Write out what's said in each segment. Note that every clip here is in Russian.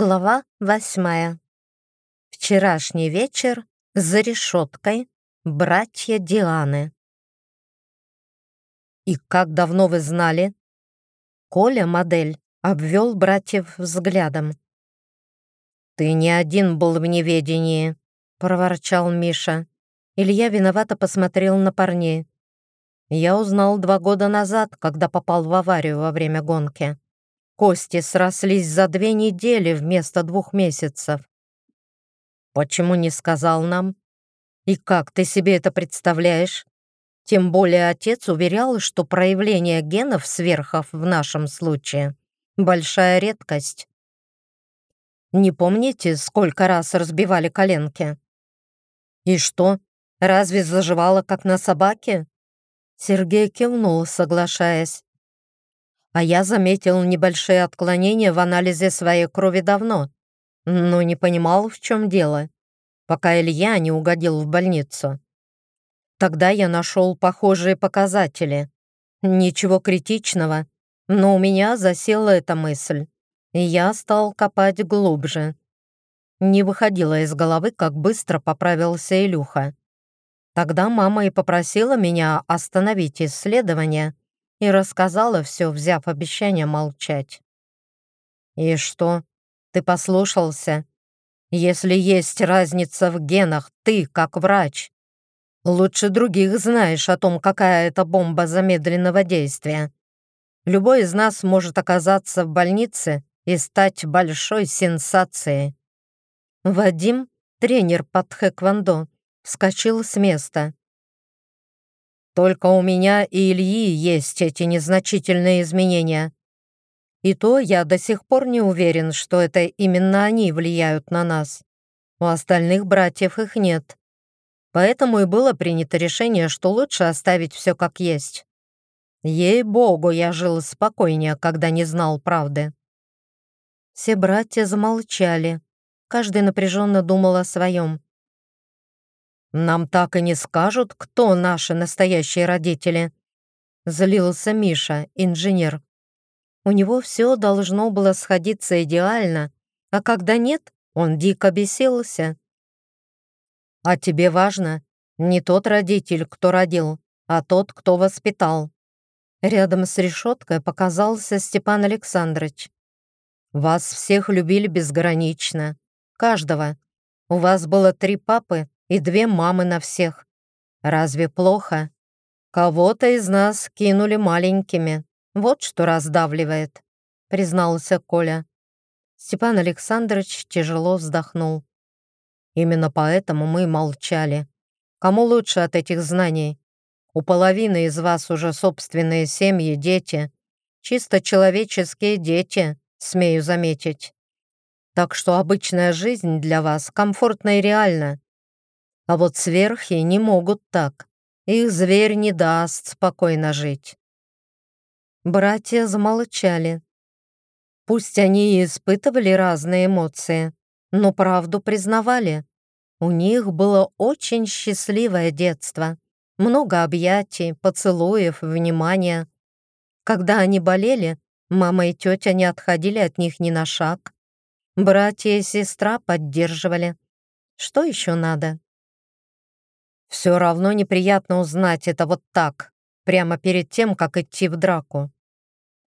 Глава восьмая. Вчерашний вечер за решеткой. Братья Дианы. «И как давно вы знали?» Коля, модель, обвел братьев взглядом. «Ты не один был в неведении», — проворчал Миша. Илья виновато посмотрел на парней. «Я узнал два года назад, когда попал в аварию во время гонки. Кости срослись за две недели вместо двух месяцев. Почему не сказал нам? И как ты себе это представляешь? Тем более отец уверял, что проявление генов сверхов в нашем случае — большая редкость. Не помните, сколько раз разбивали коленки? И что, разве заживало, как на собаке? Сергей кивнул, соглашаясь а я заметил небольшие отклонения в анализе своей крови давно, но не понимал, в чем дело, пока Илья не угодил в больницу. Тогда я нашел похожие показатели. Ничего критичного, но у меня засела эта мысль, и я стал копать глубже. Не выходило из головы, как быстро поправился Илюха. Тогда мама и попросила меня остановить исследование и рассказала все, взяв обещание молчать. «И что, ты послушался? Если есть разница в генах, ты, как врач, лучше других знаешь о том, какая это бомба замедленного действия. Любой из нас может оказаться в больнице и стать большой сенсацией». Вадим, тренер по тхэквондо, вскочил с места. Только у меня и Ильи есть эти незначительные изменения. И то я до сих пор не уверен, что это именно они влияют на нас. У остальных братьев их нет. Поэтому и было принято решение, что лучше оставить все как есть. Ей-богу, я жил спокойнее, когда не знал правды. Все братья замолчали. Каждый напряженно думал о своем. «Нам так и не скажут, кто наши настоящие родители», злился Миша, инженер. У него все должно было сходиться идеально, а когда нет, он дико бесился. «А тебе важно не тот родитель, кто родил, а тот, кто воспитал». Рядом с решеткой показался Степан Александрович. «Вас всех любили безгранично. Каждого. У вас было три папы и две мамы на всех. Разве плохо? Кого-то из нас кинули маленькими. Вот что раздавливает», — признался Коля. Степан Александрович тяжело вздохнул. «Именно поэтому мы молчали. Кому лучше от этих знаний? У половины из вас уже собственные семьи, дети. Чисто человеческие дети, смею заметить. Так что обычная жизнь для вас комфортна и реальна. А вот сверхи не могут так. Их зверь не даст спокойно жить. Братья замолчали. Пусть они и испытывали разные эмоции, но правду признавали. У них было очень счастливое детство. Много объятий, поцелуев, внимания. Когда они болели, мама и тетя не отходили от них ни на шаг. Братья и сестра поддерживали. Что еще надо? Все равно неприятно узнать это вот так, прямо перед тем, как идти в драку.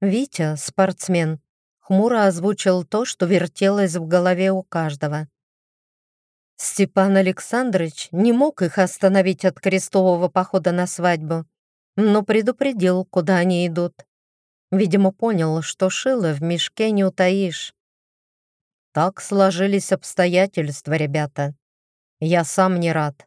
Витя, спортсмен, хмуро озвучил то, что вертелось в голове у каждого. Степан Александрович не мог их остановить от крестового похода на свадьбу, но предупредил, куда они идут. Видимо, понял, что шило в мешке не утаишь. Так сложились обстоятельства, ребята. Я сам не рад.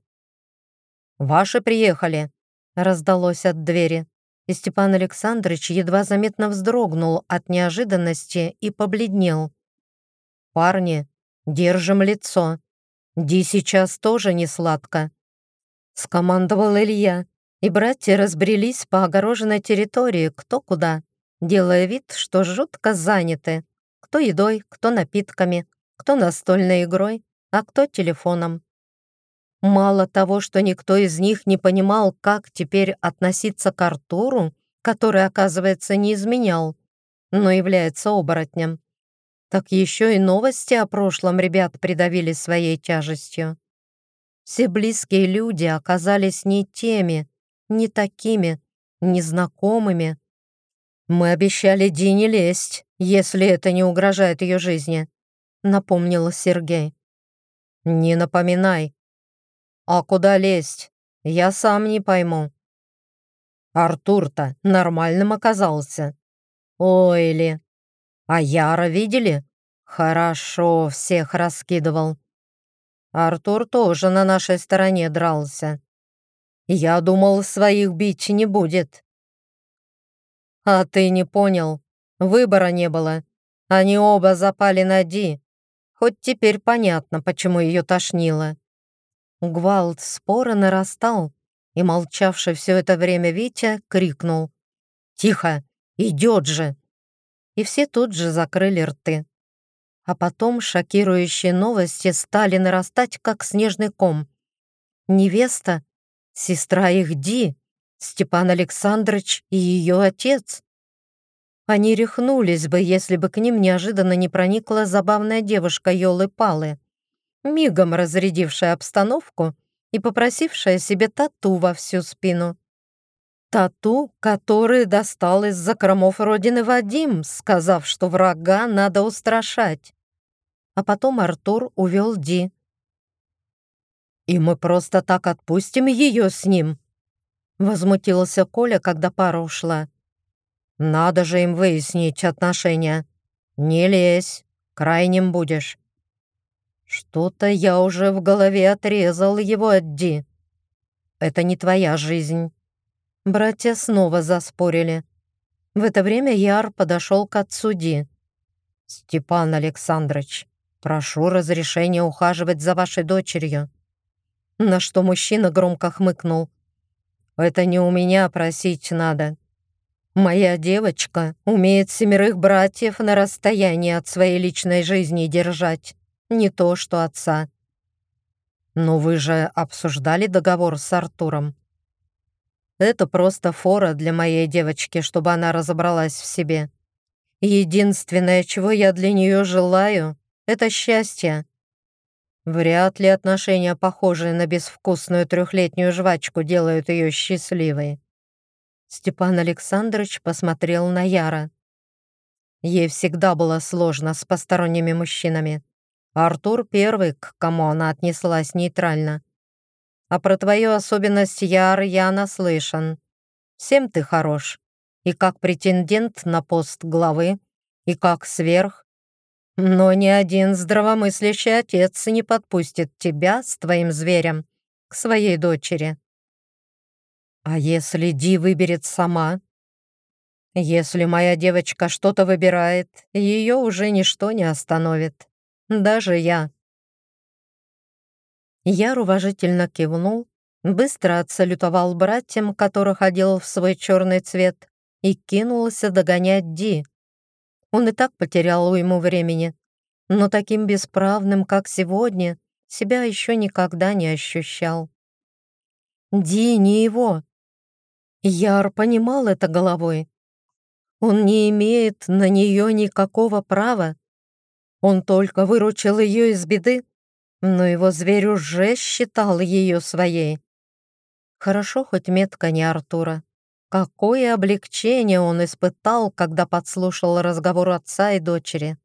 «Ваши приехали!» раздалось от двери, и Степан Александрович едва заметно вздрогнул от неожиданности и побледнел. «Парни, держим лицо. Ди сейчас тоже не сладко», скомандовал Илья, и братья разбрелись по огороженной территории кто куда, делая вид, что жутко заняты, кто едой, кто напитками, кто настольной игрой, а кто телефоном. Мало того, что никто из них не понимал, как теперь относиться к Артуру, который, оказывается, не изменял, но является оборотнем, так еще и новости о прошлом ребят придавили своей тяжестью. Все близкие люди оказались не теми, не такими, незнакомыми. Мы обещали Ди лезть, если это не угрожает ее жизни, напомнил Сергей. Не напоминай. А куда лезть? Я сам не пойму. Артур-то нормальным оказался. Ой ли. А Яра видели? Хорошо всех раскидывал. Артур тоже на нашей стороне дрался. Я думал, своих бить не будет. А ты не понял. Выбора не было. Они оба запали на Ди. Хоть теперь понятно, почему ее тошнило. Гвалт спора нарастал, и молчавший все это время Витя крикнул. «Тихо! Идет же!» И все тут же закрыли рты. А потом шокирующие новости стали нарастать, как снежный ком. Невеста, сестра их Ди, Степан Александрович и ее отец. Они рехнулись бы, если бы к ним неожиданно не проникла забавная девушка Йолы-Палы мигом разрядившая обстановку и попросившая себе тату во всю спину. Тату, который достал из закромов родины Вадим, сказав, что врага надо устрашать. А потом Артур увел Ди. «И мы просто так отпустим ее с ним?» Возмутился Коля, когда пара ушла. «Надо же им выяснить отношения. Не лезь, крайним будешь». Что-то я уже в голове отрезал его от Ди. Это не твоя жизнь. Братья снова заспорили. В это время Яр подошел к отцу Ди. «Степан Александрович, прошу разрешения ухаживать за вашей дочерью». На что мужчина громко хмыкнул. «Это не у меня просить надо. Моя девочка умеет семерых братьев на расстоянии от своей личной жизни держать не то что отца. Но вы же обсуждали договор с Артуром. Это просто фора для моей девочки, чтобы она разобралась в себе. Единственное, чего я для нее желаю, это счастье. Вряд ли отношения, похожие на безвкусную трехлетнюю жвачку, делают ее счастливой. Степан Александрович посмотрел на Яра. Ей всегда было сложно с посторонними мужчинами. Артур первый, к кому она отнеслась нейтрально. А про твою особенность, Яр, я наслышан. Всем ты хорош. И как претендент на пост главы, и как сверх. Но ни один здравомыслящий отец не подпустит тебя с твоим зверем к своей дочери. А если Ди выберет сама? Если моя девочка что-то выбирает, ее уже ничто не остановит. Даже я. Яр уважительно кивнул, быстро отсалютовал братьям, которых одел в свой черный цвет, и кинулся догонять Ди. Он и так потерял уйму времени, но таким бесправным, как сегодня, себя еще никогда не ощущал. Ди не его. Яр понимал это головой. Он не имеет на нее никакого права, он только выручил ее из беды, но его зверь уже считал ее своей. Хорошо хоть метка не Артура. Какое облегчение он испытал, когда подслушал разговор отца и дочери.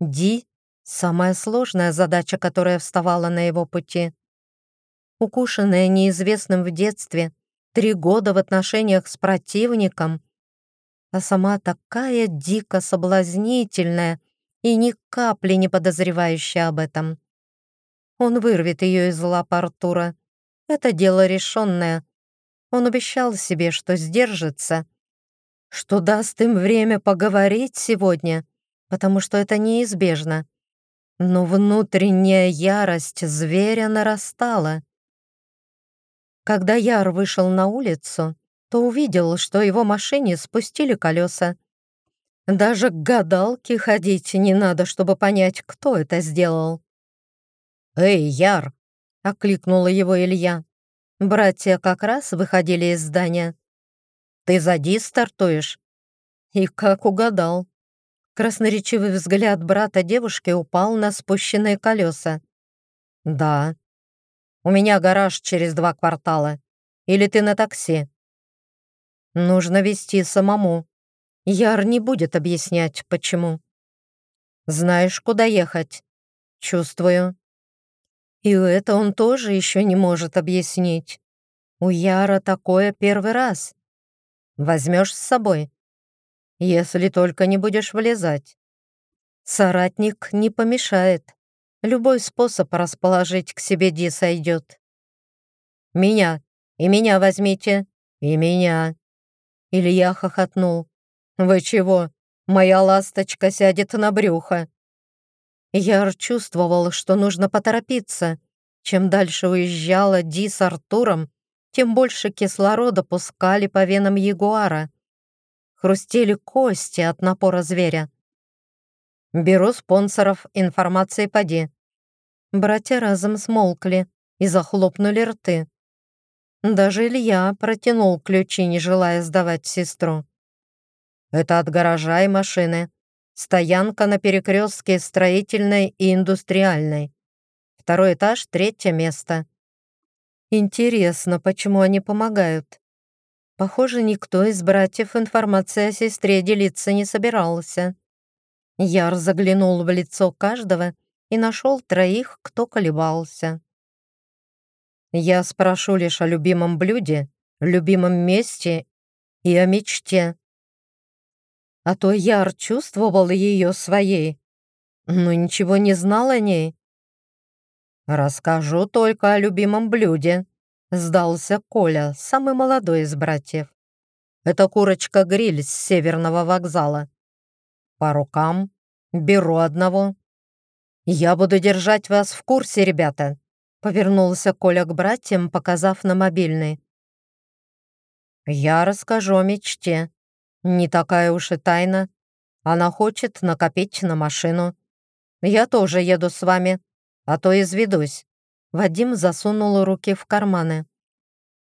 Ди — самая сложная задача, которая вставала на его пути. Укушенная неизвестным в детстве, три года в отношениях с противником, а сама такая дико соблазнительная, и ни капли не подозревающая об этом. Он вырвет ее из лап Артура. Это дело решенное. Он обещал себе, что сдержится, что даст им время поговорить сегодня, потому что это неизбежно. Но внутренняя ярость зверя нарастала. Когда Яр вышел на улицу, то увидел, что его машине спустили колеса, даже к гадалке ходить не надо, чтобы понять, кто это сделал. «Эй, Яр!» — окликнула его Илья. Братья как раз выходили из здания. «Ты за Ди стартуешь?» И как угадал. Красноречивый взгляд брата девушки упал на спущенные колеса. «Да. У меня гараж через два квартала. Или ты на такси?» «Нужно вести самому. Яр не будет объяснять, почему». «Знаешь, куда ехать?» «Чувствую». И это он тоже еще не может объяснить. У Яра такое первый раз. Возьмешь с собой? Если только не будешь влезать. Соратник не помешает. Любой способ расположить к себе Ди сойдет. Меня. И меня возьмите. И меня. Илья хохотнул. Вы чего? Моя ласточка сядет на брюхо. Яр чувствовал, что нужно поторопиться. Чем дальше уезжала Ди с Артуром, тем больше кислорода пускали по венам ягуара. Хрустели кости от напора зверя. Беру спонсоров информации поди. Братья разом смолкли и захлопнули рты. Даже Илья протянул ключи, не желая сдавать сестру. «Это от гаража и машины. Стоянка на перекрестке строительной и индустриальной. Второй этаж, третье место. Интересно, почему они помогают? Похоже, никто из братьев информацией о сестре делиться не собирался. Яр заглянул в лицо каждого и нашел троих, кто колебался. «Я спрошу лишь о любимом блюде, любимом месте и о мечте». А то Яр чувствовал ее своей, но ничего не знал о ней. «Расскажу только о любимом блюде», — сдался Коля, самый молодой из братьев. «Это курочка-гриль с северного вокзала. По рукам беру одного. Я буду держать вас в курсе, ребята», — повернулся Коля к братьям, показав на мобильный. «Я расскажу о мечте. Не такая уж и тайна. Она хочет накопить на машину. Я тоже еду с вами, а то изведусь». Вадим засунул руки в карманы.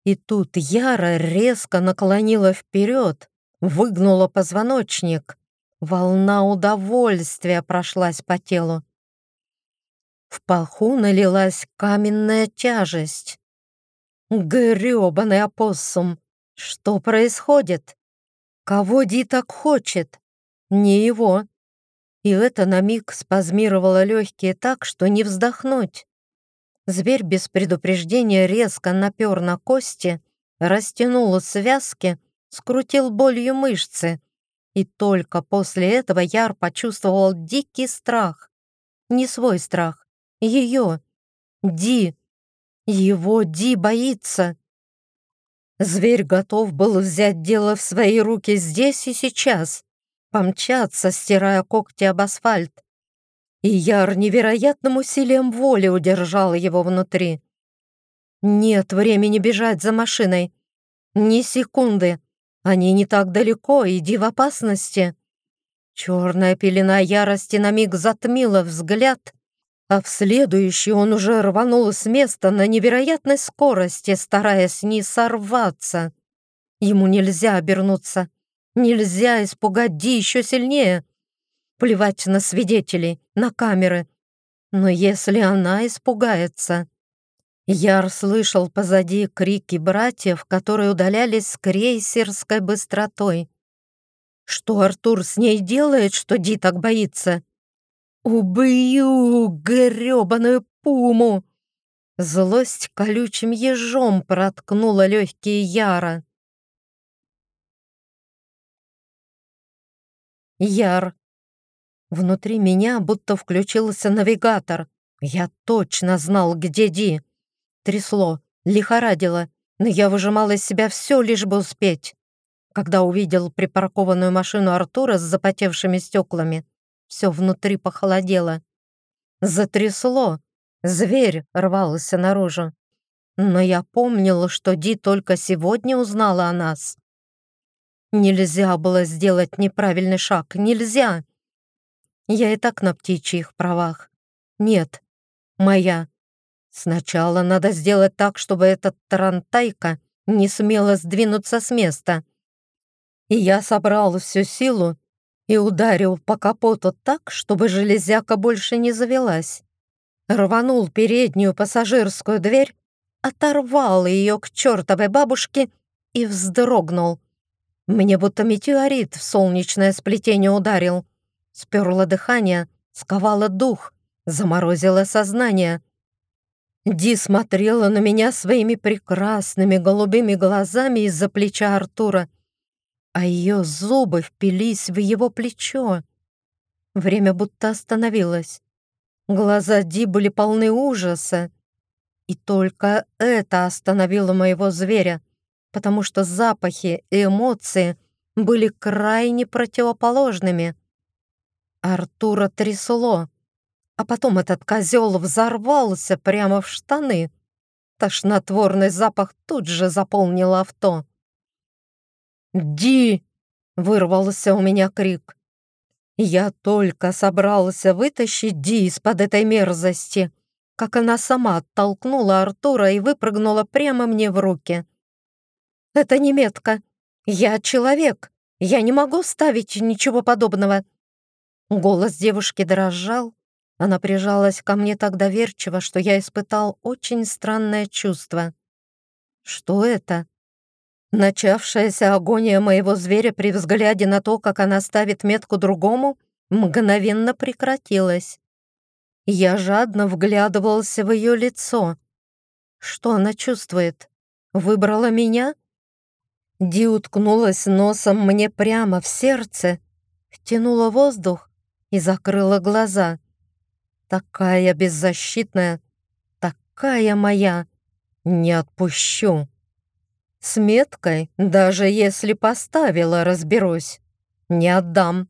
И тут Яра резко наклонила вперед, выгнула позвоночник. Волна удовольствия прошлась по телу. В паху налилась каменная тяжесть. Грёбаный опоссум! Что происходит? Кого Ди так хочет? Не его. И это на миг спазмировало легкие так, что не вздохнуть. Зверь без предупреждения резко напер на кости, растянул связки, скрутил болью мышцы. И только после этого Яр почувствовал дикий страх. Не свой страх, ее. Ди. Его Ди боится. Зверь готов был взять дело в свои руки здесь и сейчас помчаться, стирая когти об асфальт. И Яр невероятным усилием воли удержал его внутри. Нет времени бежать за машиной. Ни секунды. Они не так далеко, иди в опасности. Черная пелена ярости на миг затмила взгляд, а в следующий он уже рванул с места на невероятной скорости, стараясь не сорваться. Ему нельзя обернуться. Нельзя испугать Ди еще сильнее. Плевать на свидетелей, на камеры. Но если она испугается... Яр слышал позади крики братьев, которые удалялись с крейсерской быстротой. Что Артур с ней делает, что Ди так боится? «Убью грёбаную пуму!» Злость колючим ежом проткнула легкие Яра. Яр. Внутри меня будто включился навигатор. Я точно знал, где Ди. Трясло, лихорадило, но я выжимала из себя все, лишь бы успеть. Когда увидел припаркованную машину Артура с запотевшими стеклами, все внутри похолодело. Затрясло, зверь рвался наружу. Но я помнила, что Ди только сегодня узнала о нас. Нельзя было сделать неправильный шаг, нельзя. Я и так на птичьих правах. Нет, моя. Сначала надо сделать так, чтобы этот тарантайка не смела сдвинуться с места. И я собрал всю силу и ударил по капоту так, чтобы железяка больше не завелась. Рванул переднюю пассажирскую дверь, оторвал ее к чертовой бабушке и вздрогнул. Мне будто метеорит в солнечное сплетение ударил. Сперло дыхание, сковало дух, заморозило сознание. Ди смотрела на меня своими прекрасными голубыми глазами из-за плеча Артура, а ее зубы впились в его плечо. Время будто остановилось. Глаза Ди были полны ужаса. И только это остановило моего зверя, потому что запахи и эмоции были крайне противоположными. Артура трясло, а потом этот козел взорвался прямо в штаны. Тошнотворный запах тут же заполнил авто. «Ди!» — вырвался у меня крик. Я только собрался вытащить Ди из-под этой мерзости, как она сама оттолкнула Артура и выпрыгнула прямо мне в руки. «Это не метка. Я человек. Я не могу ставить ничего подобного». Голос девушки дрожал. Она прижалась ко мне так доверчиво, что я испытал очень странное чувство. «Что это?» Начавшаяся агония моего зверя при взгляде на то, как она ставит метку другому, мгновенно прекратилась. Я жадно вглядывался в ее лицо. Что она чувствует? Выбрала меня? Ди уткнулась носом мне прямо в сердце, втянула воздух и закрыла глаза. Такая беззащитная, такая моя. Не отпущу. С меткой, даже если поставила, разберусь. Не отдам.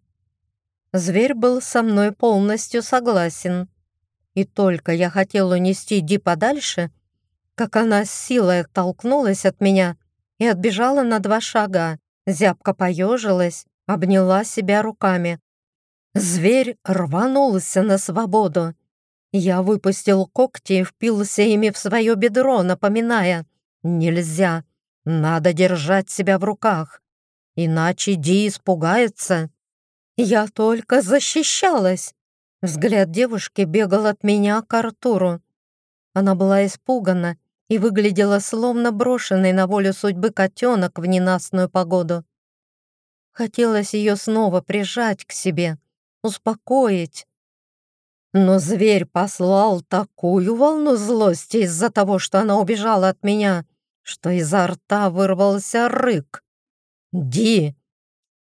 Зверь был со мной полностью согласен. И только я хотел унести Ди подальше, как она с силой оттолкнулась от меня и отбежала на два шага. Зябко поежилась, обняла себя руками. Зверь рванулся на свободу. Я выпустил когти и впился ими в свое бедро, напоминая «Нельзя, надо держать себя в руках, иначе Ди испугается. Я только защищалась. Взгляд девушки бегал от меня к Артуру. Она была испугана и выглядела словно брошенный на волю судьбы котенок в ненастную погоду. Хотелось ее снова прижать к себе, успокоить. Но зверь послал такую волну злости из-за того, что она убежала от меня, что изо рта вырвался рык. «Ди!»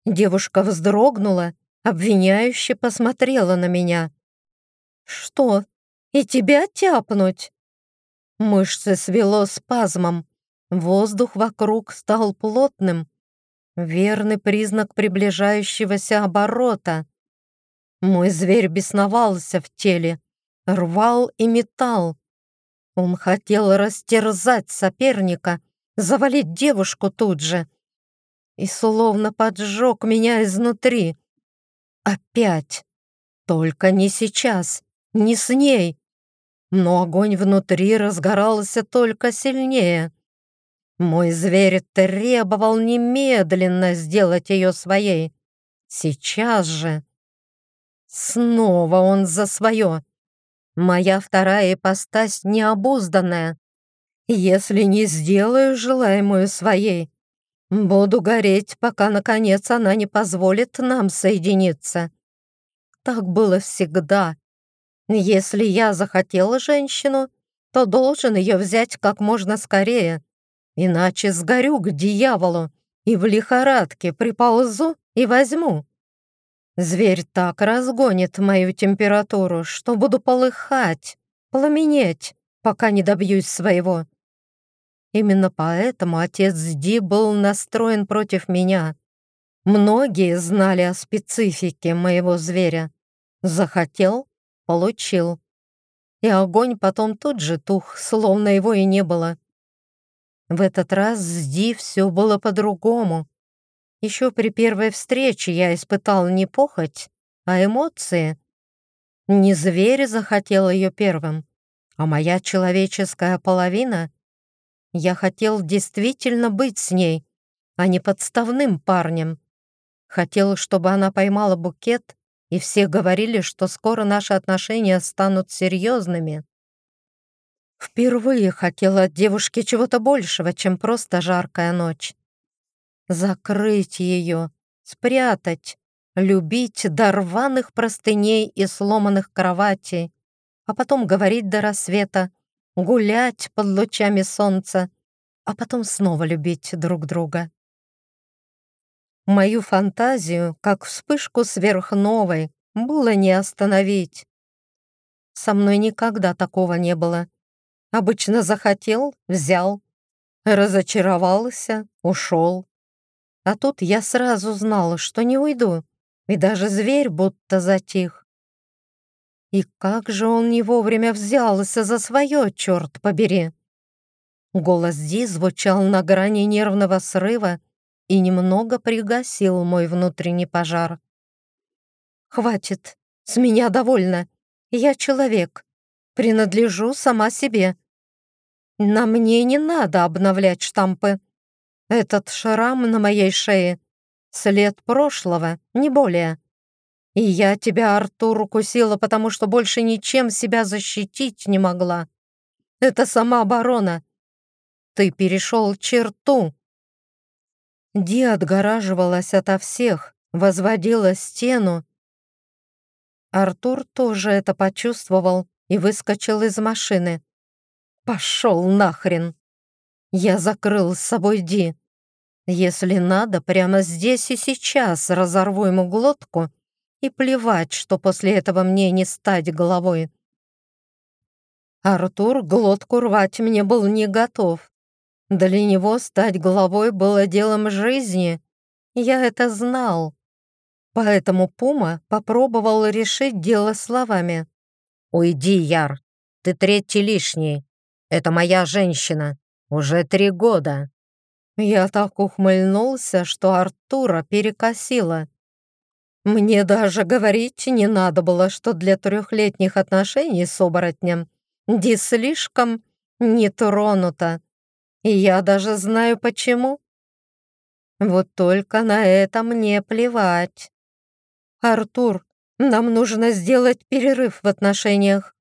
Девушка вздрогнула, обвиняюще посмотрела на меня. «Что, и тебя тяпнуть?» Мышцы свело спазмом, воздух вокруг стал плотным, верный признак приближающегося оборота. Мой зверь бесновался в теле, рвал и метал, он хотел растерзать соперника, завалить девушку тут же. И словно поджег меня изнутри. Опять. Только не сейчас, не с ней. Но огонь внутри разгорался только сильнее. Мой зверь требовал немедленно сделать ее своей. Сейчас же. Снова он за свое. Моя вторая ипостась необузданная. Если не сделаю желаемую своей, буду гореть, пока, наконец, она не позволит нам соединиться. Так было всегда. Если я захотела женщину, то должен ее взять как можно скорее, иначе сгорю к дьяволу и в лихорадке приползу и возьму. Зверь так разгонит мою температуру, что буду полыхать, пламенеть, пока не добьюсь своего. Именно поэтому отец Ди был настроен против меня. Многие знали о специфике моего зверя. Захотел — получил. И огонь потом тут же тух, словно его и не было. В этот раз с Ди все было по-другому. Еще при первой встрече я испытал не похоть, а эмоции. Не зверь захотел ее первым, а моя человеческая половина. Я хотел действительно быть с ней, а не подставным парнем. Хотел, чтобы она поймала букет, и все говорили, что скоро наши отношения станут серьезными. Впервые хотела от девушки чего-то большего, чем просто жаркая ночь. Закрыть ее, спрятать, любить до рваных простыней и сломанных кроватей, а потом говорить до рассвета, гулять под лучами солнца, а потом снова любить друг друга. Мою фантазию, как вспышку сверхновой, было не остановить. Со мной никогда такого не было. Обычно захотел — взял. Разочаровался — ушел. А тут я сразу знала, что не уйду, и даже зверь будто затих. И как же он не вовремя взялся за свое, черт побери! Голос Ди звучал на грани нервного срыва и немного пригасил мой внутренний пожар. «Хватит, с меня довольно. Я человек, принадлежу сама себе. На мне не надо обновлять штампы. Этот шрам на моей шее — след прошлого, не более. И я тебя, Артур, укусила, потому что больше ничем себя защитить не могла. Это самооборона. Ты перешел черту. Ди отгораживалась ото всех, возводила стену. Артур тоже это почувствовал и выскочил из машины. «Пошел нахрен!» Я закрыл с собой Ди. Если надо, прямо здесь и сейчас разорву ему глотку и плевать, что после этого мне не стать головой. Артур глотку рвать мне был не готов. Для него стать главой было делом жизни. Я это знал. Поэтому Пума попробовал решить дело словами. «Уйди, Яр, ты третий лишний. Это моя женщина. Уже три года». Я так ухмыльнулся, что Артура перекосило. Мне даже говорить не надо было, что для трехлетних отношений с оборотнем Ди слишком не тронута. И я даже знаю почему. Вот только на это мне плевать. «Артур, нам нужно сделать перерыв в отношениях»,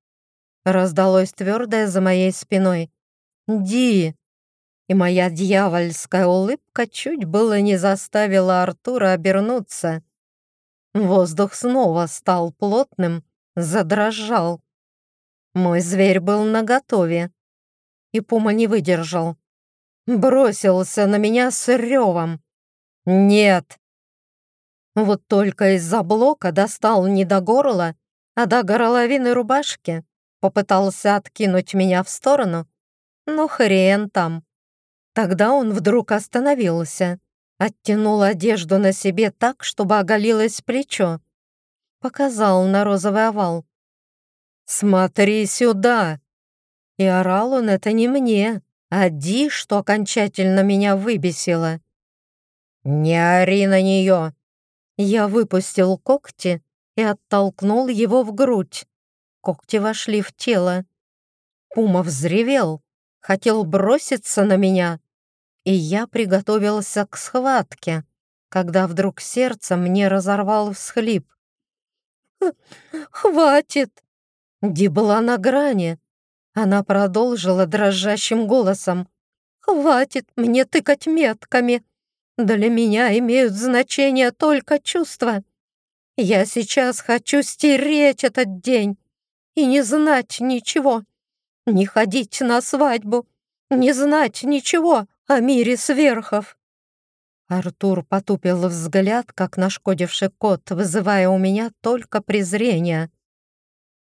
раздалось твердое за моей спиной. «Ди!» И моя дьявольская улыбка чуть было не заставила Артура обернуться. Воздух снова стал плотным, задрожал. Мой зверь был наготове, и Пума не выдержал бросился на меня с ревом. «Нет!» Вот только из-за блока достал не до горла, а до горловины рубашки, попытался откинуть меня в сторону, но хрен там. Тогда он вдруг остановился, оттянул одежду на себе так, чтобы оголилось плечо, показал на розовый овал. «Смотри сюда!» И орал он это не мне, а Ди, что окончательно меня выбесило. «Не ори на нее!» Я выпустил когти и оттолкнул его в грудь. Когти вошли в тело. Пума взревел, хотел броситься на меня, и я приготовился к схватке, когда вдруг сердце мне разорвал всхлип. «Хватит!» Ди была на грани, она продолжила дрожащим голосом. «Хватит мне тыкать метками. Для меня имеют значение только чувства. Я сейчас хочу стереть этот день и не знать ничего, не ходить на свадьбу, не знать ничего о мире сверхов». Артур потупил взгляд, как нашкодивший кот, вызывая у меня только презрение.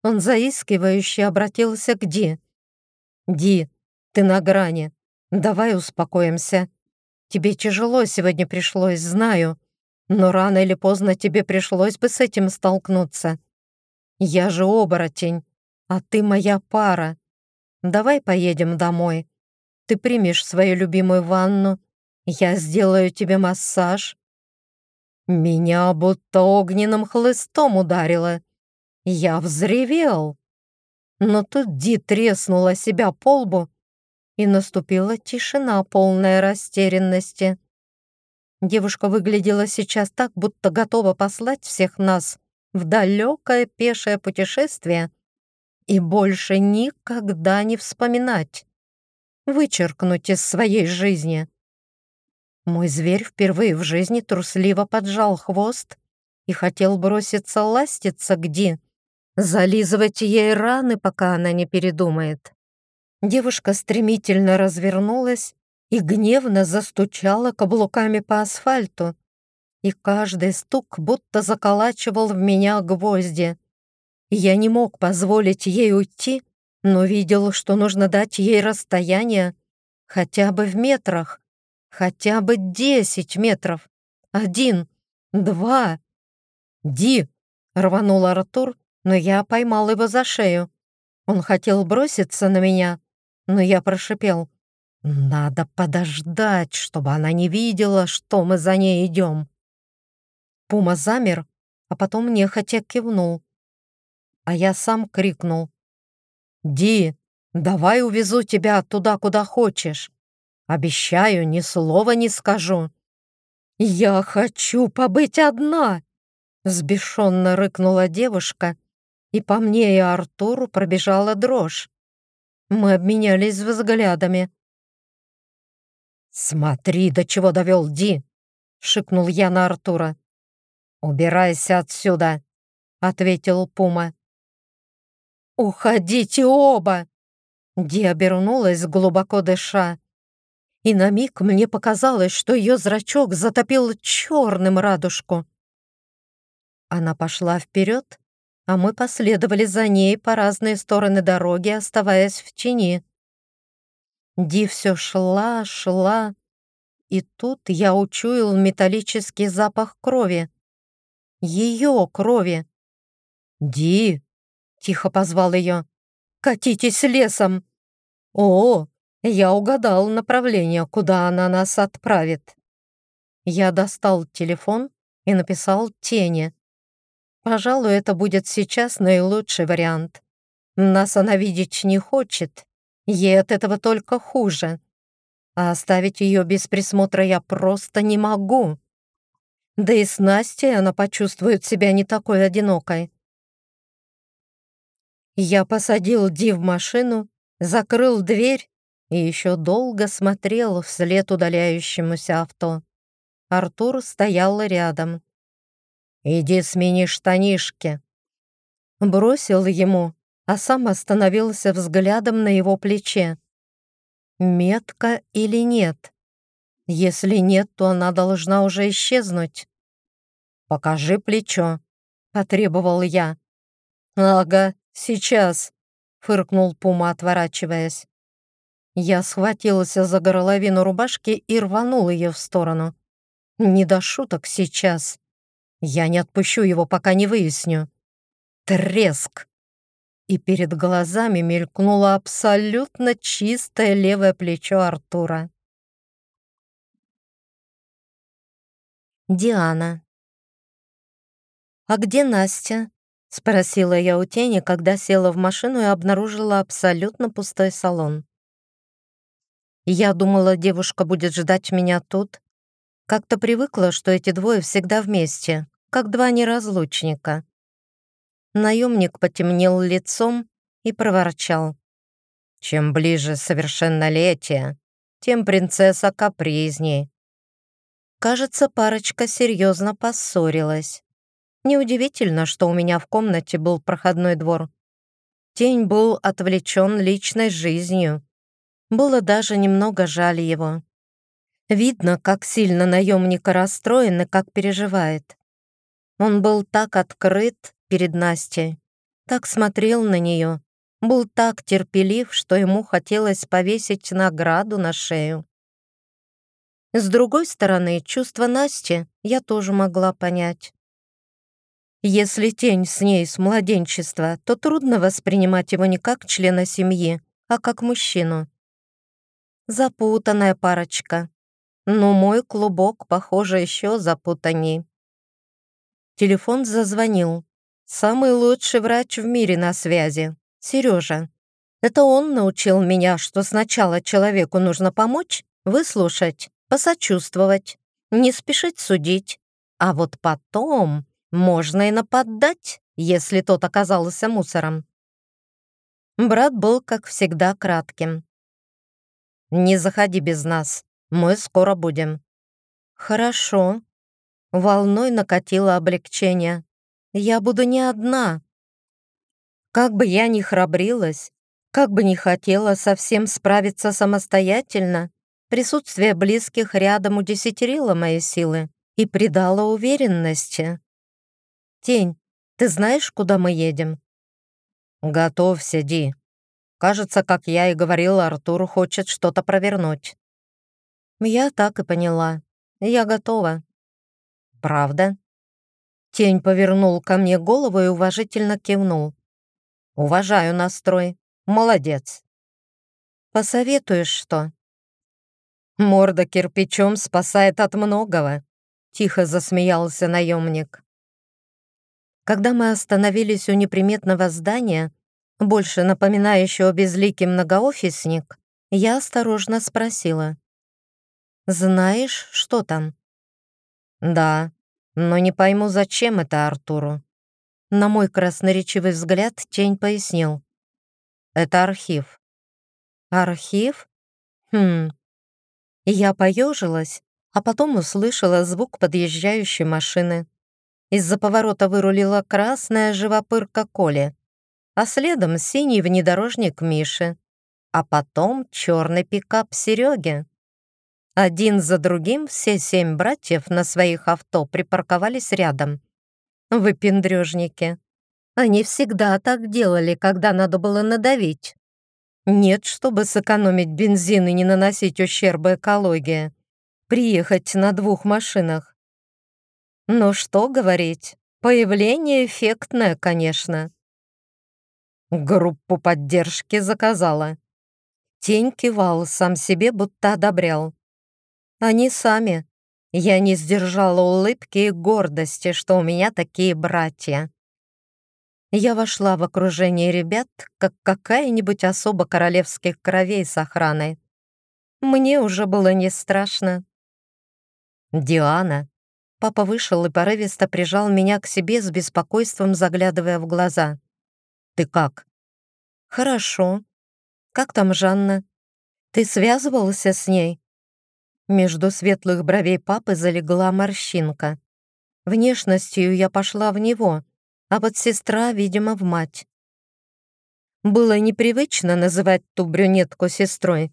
Он заискивающе обратился к Ди. «Ди, ты на грани. Давай успокоимся. Тебе тяжело сегодня пришлось, знаю, но рано или поздно тебе пришлось бы с этим столкнуться. Я же оборотень, а ты моя пара. Давай поедем домой. Ты примешь свою любимую ванну, я сделаю тебе массаж». Меня будто огненным хлыстом ударило. Я взревел. Но тут Ди треснула себя по лбу, и наступила тишина, полная растерянности. Девушка выглядела сейчас так, будто готова послать всех нас в далекое пешее путешествие и больше никогда не вспоминать, вычеркнуть из своей жизни. Мой зверь впервые в жизни трусливо поджал хвост и хотел броситься ластиться к Ди, зализывать ей раны, пока она не передумает. Девушка стремительно развернулась и гневно застучала каблуками по асфальту, и каждый стук будто заколачивал в меня гвозди. Я не мог позволить ей уйти, но видел, что нужно дать ей расстояние хотя бы в метрах, хотя бы десять метров. Один, два. «Ди!» — рванул Артур, но я поймал его за шею. Он хотел броситься на меня, но я прошипел. «Надо подождать, чтобы она не видела, что мы за ней идем». Пума замер, а потом нехотя кивнул. А я сам крикнул. «Ди, давай увезу тебя туда, куда хочешь. Обещаю, ни слова не скажу». «Я хочу побыть одна!» Сбешенно рыкнула девушка, и по мне и Артуру пробежала дрожь. Мы обменялись взглядами. «Смотри, до чего довел Ди!» — шикнул я на Артура. «Убирайся отсюда!» — ответил Пума. «Уходите оба!» Ди обернулась, глубоко дыша. И на миг мне показалось, что ее зрачок затопил черным радужку. Она пошла вперед, а мы последовали за ней по разные стороны дороги, оставаясь в тени. Ди все шла, шла, и тут я учуял металлический запах крови. Ее крови. «Ди!» — тихо позвал ее. «Катитесь лесом!» «О, я угадал направление, куда она нас отправит». Я достал телефон и написал тени. Пожалуй, это будет сейчас наилучший вариант. Нас она видеть не хочет, Ей от этого только хуже. А оставить ее без присмотра я просто не могу. Да и с Настей она почувствует себя не такой одинокой. Я посадил Ди в машину, закрыл дверь и еще долго смотрел вслед удаляющемуся авто. Артур стоял рядом. «Иди смени штанишки», бросил ему, а сам остановился взглядом на его плече. Метка или нет? Если нет, то она должна уже исчезнуть. «Покажи плечо», — потребовал я. «Ага, сейчас», — фыркнул Пума, отворачиваясь. Я схватился за горловину рубашки и рванул ее в сторону. Не до шуток сейчас. Я не отпущу его, пока не выясню. Треск! и перед глазами мелькнуло абсолютно чистое левое плечо Артура. Диана. «А где Настя?» — спросила я у тени, когда села в машину и обнаружила абсолютно пустой салон. Я думала, девушка будет ждать меня тут. Как-то привыкла, что эти двое всегда вместе, как два неразлучника. Наемник потемнел лицом и проворчал. «Чем ближе совершеннолетие, тем принцесса капризней». Кажется, парочка серьезно поссорилась. Неудивительно, что у меня в комнате был проходной двор. Тень был отвлечен личной жизнью. Было даже немного жаль его. Видно, как сильно наемник расстроен и как переживает. Он был так открыт перед Настей, так смотрел на нее, был так терпелив, что ему хотелось повесить награду на шею. С другой стороны, чувство Насти я тоже могла понять. Если тень с ней с младенчества, то трудно воспринимать его не как члена семьи, а как мужчину. Запутанная парочка. Но мой клубок, похоже, еще запутанней. Телефон зазвонил. Самый лучший врач в мире на связи. Сережа. Это он научил меня, что сначала человеку нужно помочь, выслушать, посочувствовать, не спешить судить, а вот потом можно и нападать, если тот оказался мусором. Брат был, как всегда, кратким. «Не заходи без нас, мы скоро будем». «Хорошо». Волной накатило облегчение. «Я буду не одна». Как бы я ни храбрилась, как бы ни хотела совсем справиться самостоятельно, присутствие близких рядом удесятерило мои силы и придало уверенности. «Тень, ты знаешь, куда мы едем?» «Готовься, Ди. Кажется, как я и говорила, Артур хочет что-то провернуть». «Я так и поняла. Я готова». «Правда?» Тень повернул ко мне голову и уважительно кивнул. «Уважаю настрой. Молодец. Посоветуешь что? Морда кирпичом спасает от многого, тихо засмеялся наемник. Когда мы остановились у неприметного здания, больше напоминающего безликий многоофисник, я осторожно спросила. «Знаешь, что там?» «Да, но не пойму, зачем это Артуру». На мой красноречивый взгляд тень пояснил. Это архив. Архив? Хм. Я поежилась, а потом услышала звук подъезжающей машины. Из-за поворота вырулила красная живопырка Коли, а следом синий внедорожник Миши, а потом черный пикап Сереги. Один за другим все семь братьев на своих авто припарковались рядом. Выпендрежники. Они всегда так делали, когда надо было надавить. Нет, чтобы сэкономить бензин и не наносить ущерба экологии. Приехать на двух машинах. Но что говорить, появление эффектное, конечно. Группу поддержки заказала. Тень кивал сам себе, будто одобрял. Они сами. Я не сдержала улыбки и гордости, что у меня такие братья. Я вошла в окружение ребят, как какая-нибудь особа королевских кровей с охраной. Мне уже было не страшно. «Диана!» Папа вышел и порывисто прижал меня к себе с беспокойством, заглядывая в глаза. «Ты как?» «Хорошо. Как там Жанна? Ты связывался с ней?» Между светлых бровей папы залегла морщинка. Внешностью я пошла в него — а вот сестра, видимо, в мать. Было непривычно называть ту брюнетку сестрой,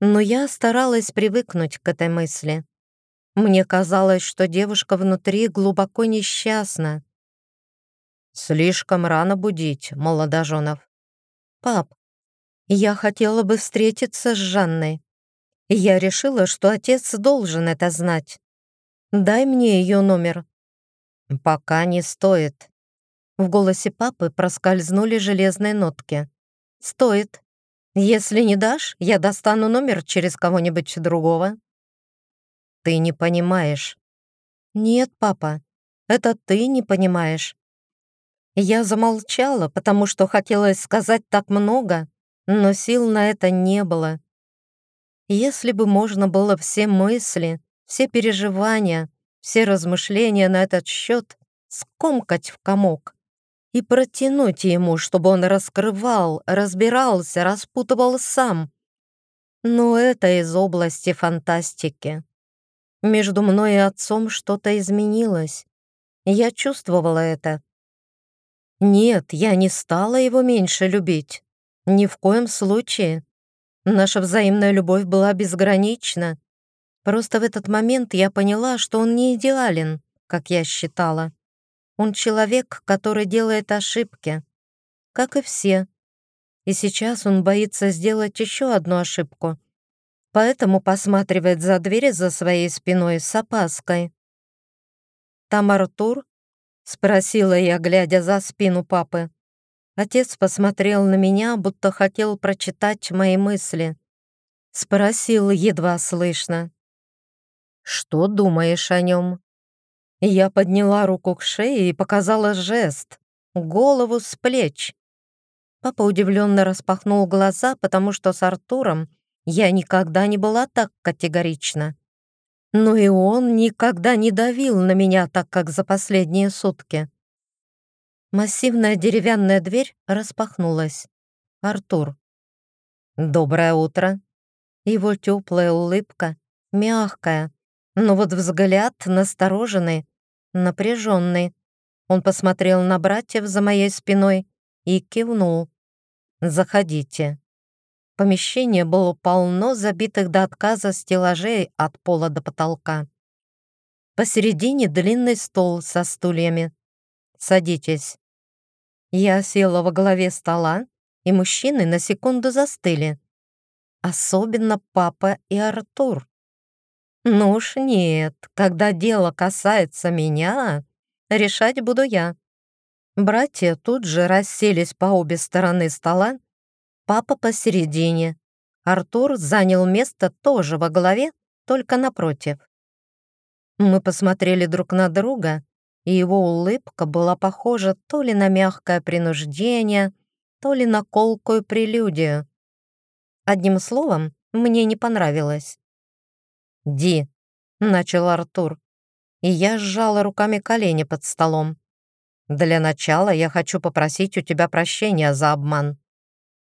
но я старалась привыкнуть к этой мысли. Мне казалось, что девушка внутри глубоко несчастна. «Слишком рано будить, молодоженов». «Пап, я хотела бы встретиться с Жанной. Я решила, что отец должен это знать. Дай мне ее номер». «Пока не стоит», в голосе папы проскользнули железные нотки. «Стоит. Если не дашь, я достану номер через кого-нибудь другого». «Ты не понимаешь». «Нет, папа, это ты не понимаешь». Я замолчала, потому что хотелось сказать так много, но сил на это не было. Если бы можно было все мысли, все переживания, все размышления на этот счет скомкать в комок, и протянуть ему, чтобы он раскрывал, разбирался, распутывал сам. Но это из области фантастики. Между мной и отцом что-то изменилось. Я чувствовала это. Нет, я не стала его меньше любить. Ни в коем случае. Наша взаимная любовь была безгранична. Просто в этот момент я поняла, что он не идеален, как я считала. Он человек, который делает ошибки, как и все. И сейчас он боится сделать еще одну ошибку, поэтому посматривает за дверь за своей спиной с опаской. «Там Артур?» — спросила я, глядя за спину папы. Отец посмотрел на меня, будто хотел прочитать мои мысли. Спросил едва слышно. «Что думаешь о нем?» Я подняла руку к шее и показала жест, голову с плеч. Папа удивленно распахнул глаза, потому что с Артуром я никогда не была так категорична. Но и он никогда не давил на меня так, как за последние сутки. Массивная деревянная дверь распахнулась. Артур. «Доброе утро». Его теплая улыбка, мягкая, но вот взгляд настороженный, напряженный. Он посмотрел на братьев за моей спиной и кивнул. «Заходите». Помещение было полно забитых до отказа стеллажей от пола до потолка. Посередине длинный стол со стульями. «Садитесь». Я села во главе стола, и мужчины на секунду застыли. Особенно папа и Артур. Ну уж нет, когда дело касается меня, решать буду я. Братья тут же расселись по обе стороны стола, папа посередине. Артур занял место тоже во главе, только напротив. Мы посмотрели друг на друга, и его улыбка была похожа то ли на мягкое принуждение, то ли на колкую прелюдию. Одним словом, мне не понравилось. «Ди», — начал Артур, и я сжала руками колени под столом. «Для начала я хочу попросить у тебя прощения за обман», —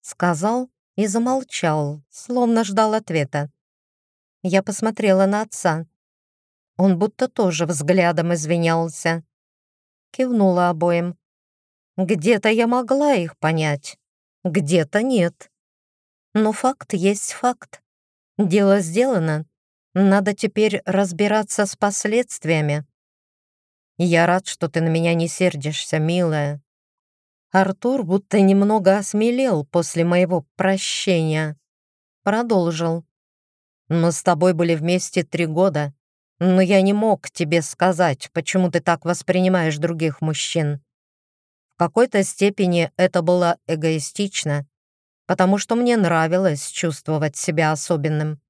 сказал и замолчал, словно ждал ответа. Я посмотрела на отца. Он будто тоже взглядом извинялся. Кивнула обоим. Где-то я могла их понять, где-то нет. Но факт есть факт. Дело сделано. Надо теперь разбираться с последствиями. Я рад, что ты на меня не сердишься, милая. Артур будто немного осмелел после моего прощения. Продолжил. Мы с тобой были вместе три года, но я не мог тебе сказать, почему ты так воспринимаешь других мужчин. В какой-то степени это было эгоистично, потому что мне нравилось чувствовать себя особенным.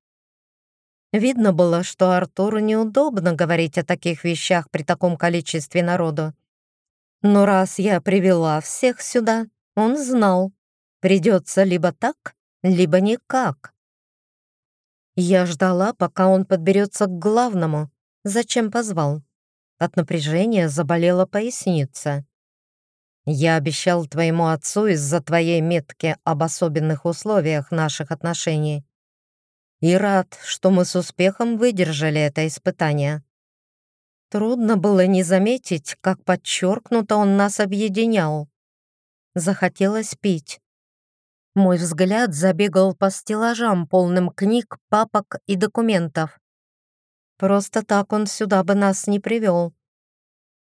Видно было, что Артуру неудобно говорить о таких вещах при таком количестве народу. Но раз я привела всех сюда, он знал, придется либо так, либо никак. Я ждала, пока он подберется к главному. Зачем позвал? От напряжения заболела поясница. Я обещал твоему отцу из-за твоей метки об особенных условиях наших отношений. И рад, что мы с успехом выдержали это испытание. Трудно было не заметить, как подчеркнуто он нас объединял. Захотелось пить. Мой взгляд забегал по стеллажам, полным книг, папок и документов. Просто так он сюда бы нас не привел.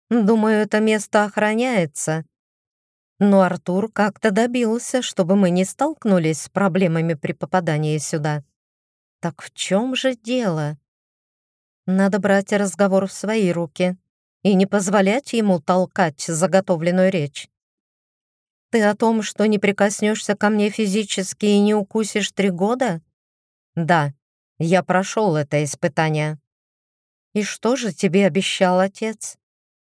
Думаю, это место охраняется. Но Артур как-то добился, чтобы мы не столкнулись с проблемами при попадании сюда. Так в чем же дело? Надо брать разговор в свои руки и не позволять ему толкать заготовленную речь. Ты о том, что не прикоснешься ко мне физически и не укусишь три года? Да, я прошел это испытание. И что же тебе обещал отец?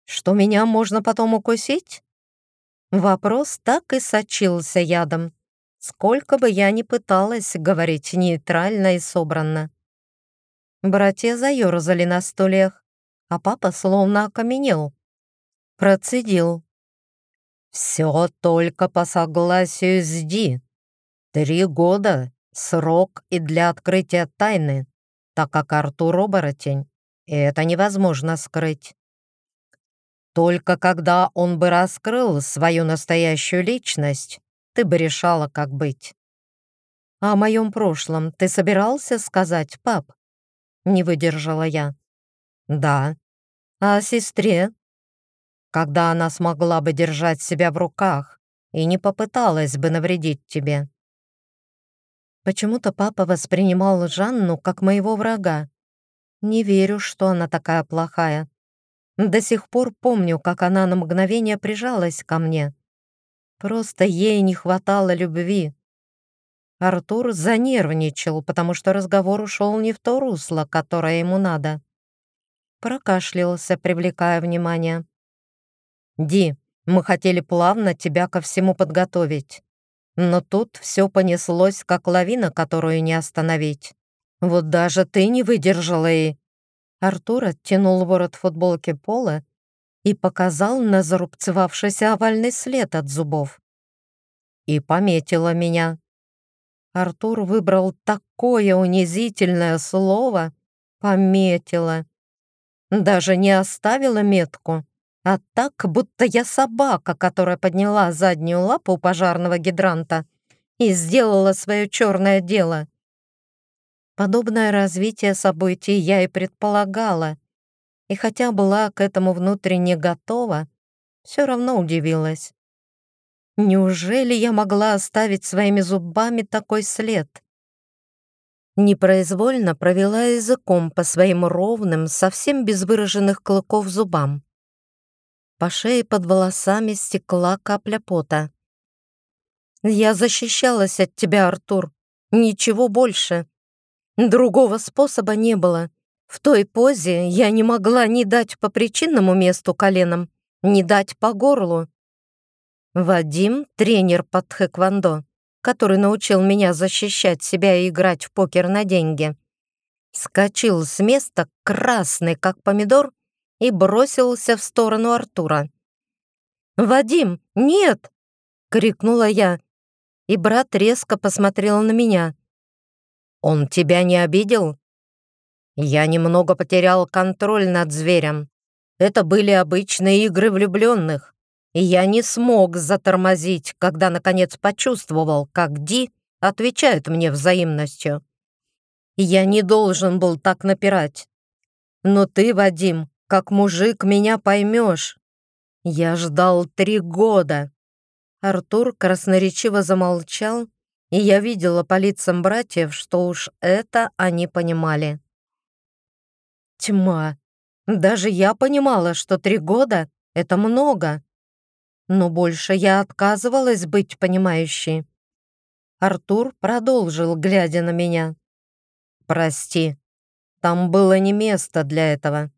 Что меня можно потом укусить? Вопрос так и сочился ядом. Сколько бы я ни пыталась говорить нейтрально и собранно. Братья заерзали на стульях, а папа словно окаменел. Процедил. Все только по согласию с Ди. Три года — срок и для открытия тайны, так как Артур оборотень, и это невозможно скрыть. Только когда он бы раскрыл свою настоящую личность, ты бы решала, как быть. О моем прошлом ты собирался сказать, пап? Не выдержала я. Да. А сестре? когда она смогла бы держать себя в руках и не попыталась бы навредить тебе. Почему-то папа воспринимал Жанну как моего врага. Не верю, что она такая плохая. До сих пор помню, как она на мгновение прижалась ко мне. Просто ей не хватало любви. Артур занервничал, потому что разговор ушел не в то русло, которое ему надо. Прокашлялся, привлекая внимание. «Ди, мы хотели плавно тебя ко всему подготовить. Но тут все понеслось, как лавина, которую не остановить. Вот даже ты не выдержала и...» Артур оттянул ворот футболки Пола и показал на зарубцевавшийся овальный след от зубов. И пометила меня. Артур выбрал такое унизительное слово «пометила». Даже не оставила метку, а так, будто я собака, которая подняла заднюю лапу у пожарного гидранта и сделала свое черное дело. Подобное развитие событий я и предполагала, и хотя была к этому внутренне готова, все равно удивилась. Неужели я могла оставить своими зубами такой след? Непроизвольно провела языком по своим ровным, совсем без выраженных клыков зубам. По шее под волосами стекла капля пота. «Я защищалась от тебя, Артур. Ничего больше. Другого способа не было. В той позе я не могла ни дать по причинному месту коленом, ни дать по горлу. Вадим — тренер по тхэквондо, который научил меня защищать себя и играть в покер на деньги. Скочил с места, красный как помидор, и бросился в сторону Артура. «Вадим, нет!» — крикнула я, и брат резко посмотрел на меня. «Он тебя не обидел?» Я немного потерял контроль над зверем. Это были обычные игры влюбленных я не смог затормозить, когда наконец почувствовал, как Ди отвечает мне взаимностью. Я не должен был так напирать. Но ты, Вадим, как мужик меня поймешь. Я ждал три года. Артур красноречиво замолчал, и я видела по лицам братьев, что уж это они понимали. Тьма. Даже я понимала, что три года — это много но больше я отказывалась быть понимающей. Артур продолжил, глядя на меня. «Прости, там было не место для этого».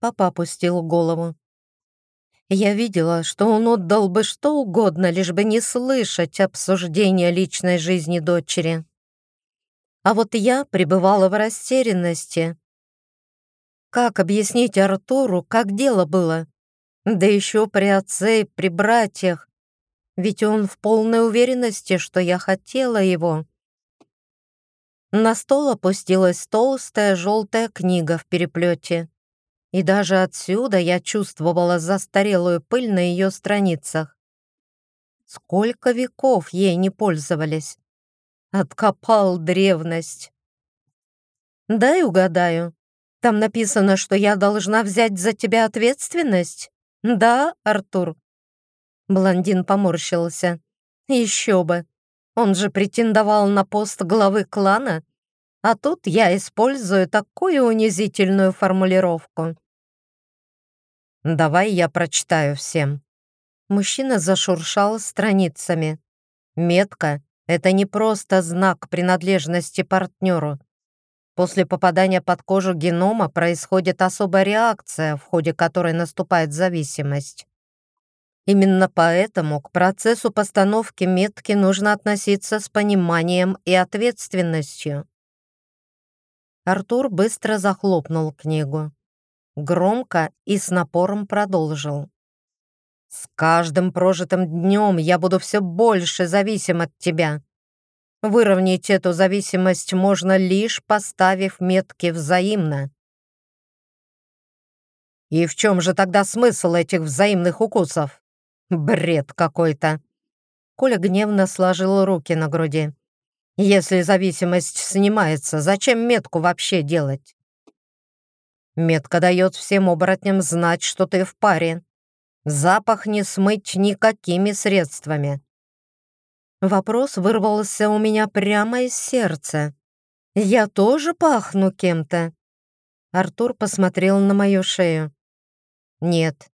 Папа опустил голову. Я видела, что он отдал бы что угодно, лишь бы не слышать обсуждения личной жизни дочери. А вот я пребывала в растерянности. Как объяснить Артуру, как дело было? Да еще при отце и при братьях. Ведь он в полной уверенности, что я хотела его. На стол опустилась толстая желтая книга в переплете. И даже отсюда я чувствовала застарелую пыль на ее страницах. Сколько веков ей не пользовались. Откопал древность. Дай угадаю. Там написано, что я должна взять за тебя ответственность? «Да, Артур?» Блондин поморщился. «Еще бы! Он же претендовал на пост главы клана, а тут я использую такую унизительную формулировку». «Давай я прочитаю всем». Мужчина зашуршал страницами. «Метка — это не просто знак принадлежности партнеру. После попадания под кожу генома происходит особая реакция, в ходе которой наступает зависимость. Именно поэтому к процессу постановки метки нужно относиться с пониманием и ответственностью. Артур быстро захлопнул книгу. Громко и с напором продолжил. «С каждым прожитым днем я буду все больше зависим от тебя. Выровнять эту зависимость можно лишь поставив метки взаимно. И в чем же тогда смысл этих взаимных укусов? Бред какой-то. Коля гневно сложил руки на груди. Если зависимость снимается, зачем метку вообще делать? Метка дает всем оборотням знать, что ты в паре. Запах не смыть никакими средствами. Вопрос вырвался у меня прямо из сердца. «Я тоже пахну кем-то?» Артур посмотрел на мою шею. «Нет.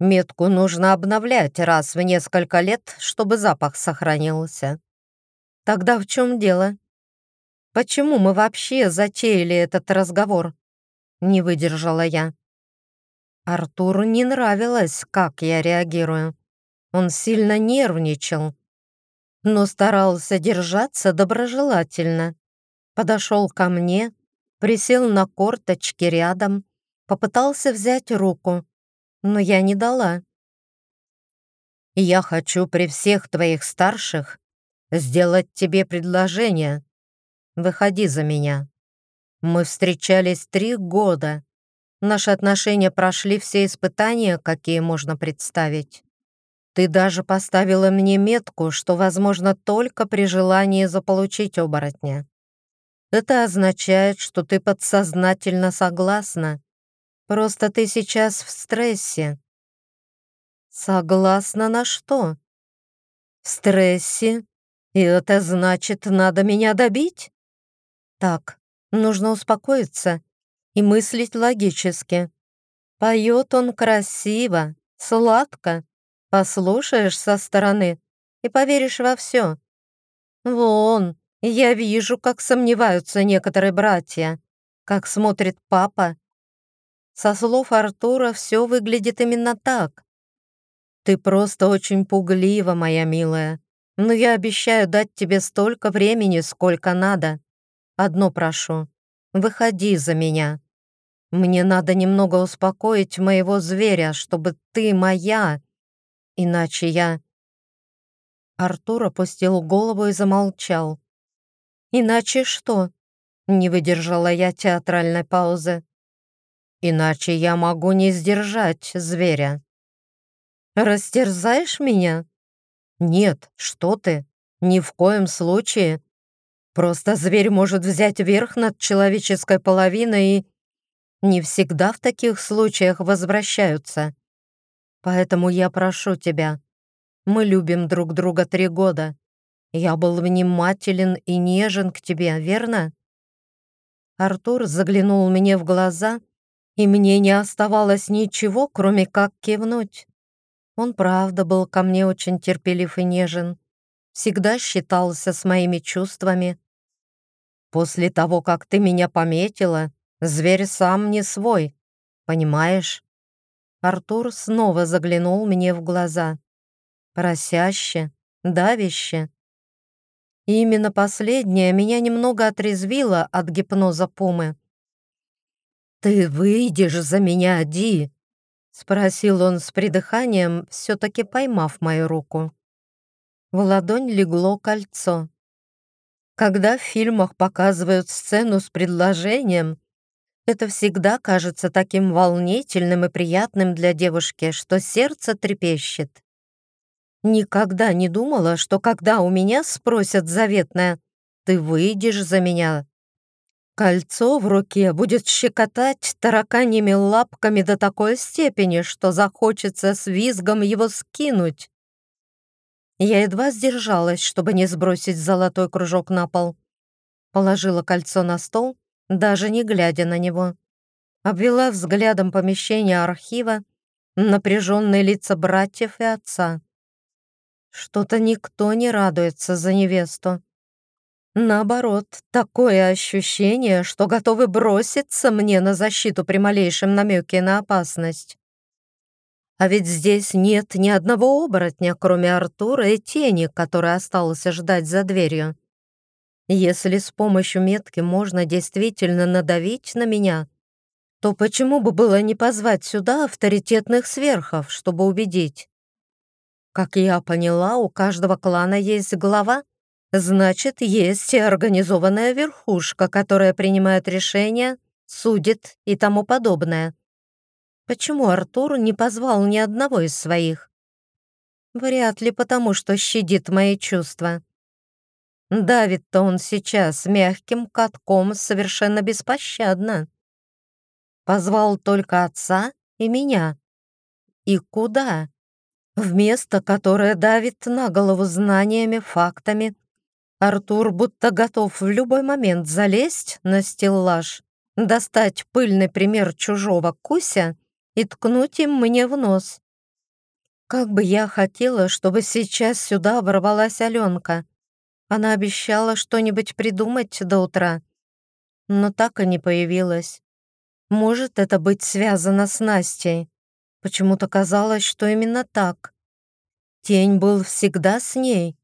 Метку нужно обновлять раз в несколько лет, чтобы запах сохранился. Тогда в чем дело? Почему мы вообще затеяли этот разговор?» Не выдержала я. Артуру не нравилось, как я реагирую. Он сильно нервничал но старался держаться доброжелательно. Подошел ко мне, присел на корточки рядом, попытался взять руку, но я не дала. «Я хочу при всех твоих старших сделать тебе предложение. Выходи за меня. Мы встречались три года. Наши отношения прошли все испытания, какие можно представить. Ты даже поставила мне метку, что возможно только при желании заполучить оборотня. Это означает, что ты подсознательно согласна. Просто ты сейчас в стрессе. Согласна на что? В стрессе? И это значит, надо меня добить? Так, нужно успокоиться и мыслить логически. Поет он красиво, сладко. Послушаешь со стороны и поверишь во все. Вон, я вижу, как сомневаются некоторые братья, как смотрит папа. Со слов Артура все выглядит именно так. Ты просто очень пуглива, моя милая, но я обещаю дать тебе столько времени, сколько надо. Одно прошу, выходи за меня. Мне надо немного успокоить моего зверя, чтобы ты моя, иначе я...» Артур опустил голову и замолчал. «Иначе что?» — не выдержала я театральной паузы. «Иначе я могу не сдержать зверя». «Растерзаешь меня?» «Нет, что ты, ни в коем случае. Просто зверь может взять верх над человеческой половиной и не всегда в таких случаях возвращаются. Поэтому я прошу тебя, мы любим друг друга три года. Я был внимателен и нежен к тебе, верно?» Артур заглянул мне в глаза, и мне не оставалось ничего, кроме как кивнуть. Он правда был ко мне очень терпелив и нежен, всегда считался с моими чувствами. После того, как ты меня пометила, зверь сам не свой, понимаешь? Артур снова заглянул мне в глаза. Просяще, давище. И именно последнее меня немного отрезвило от гипноза Пумы. «Ты выйдешь за меня, Ди?» — спросил он с придыханием, все-таки поймав мою руку. В ладонь легло кольцо. Когда в фильмах показывают сцену с предложением, это всегда кажется таким волнительным и приятным для девушки, что сердце трепещет. Никогда не думала, что когда у меня спросят заветное «ты выйдешь за меня», кольцо в руке будет щекотать тараканьими лапками до такой степени, что захочется с визгом его скинуть. Я едва сдержалась, чтобы не сбросить золотой кружок на пол. Положила кольцо на стол, даже не глядя на него. Обвела взглядом помещение архива, напряженные лица братьев и отца. Что-то никто не радуется за невесту. Наоборот, такое ощущение, что готовы броситься мне на защиту при малейшем намеке на опасность. А ведь здесь нет ни одного оборотня, кроме Артура и тени, который остался ждать за дверью. Если с помощью метки можно действительно надавить на меня, то почему бы было не позвать сюда авторитетных сверхов, чтобы убедить? Как я поняла, у каждого клана есть глава, значит, есть и организованная верхушка, которая принимает решения, судит и тому подобное. Почему Артур не позвал ни одного из своих? Вряд ли потому, что щадит мои чувства. Давит-то он сейчас мягким катком совершенно беспощадно. Позвал только отца и меня. И куда? В место, которое давит на голову знаниями, фактами. Артур будто готов в любой момент залезть на стеллаж, достать пыльный пример чужого куся и ткнуть им мне в нос. Как бы я хотела, чтобы сейчас сюда ворвалась Аленка. Она обещала что-нибудь придумать до утра, но так и не появилась. Может это быть связано с Настей? Почему-то казалось, что именно так. Тень был всегда с ней.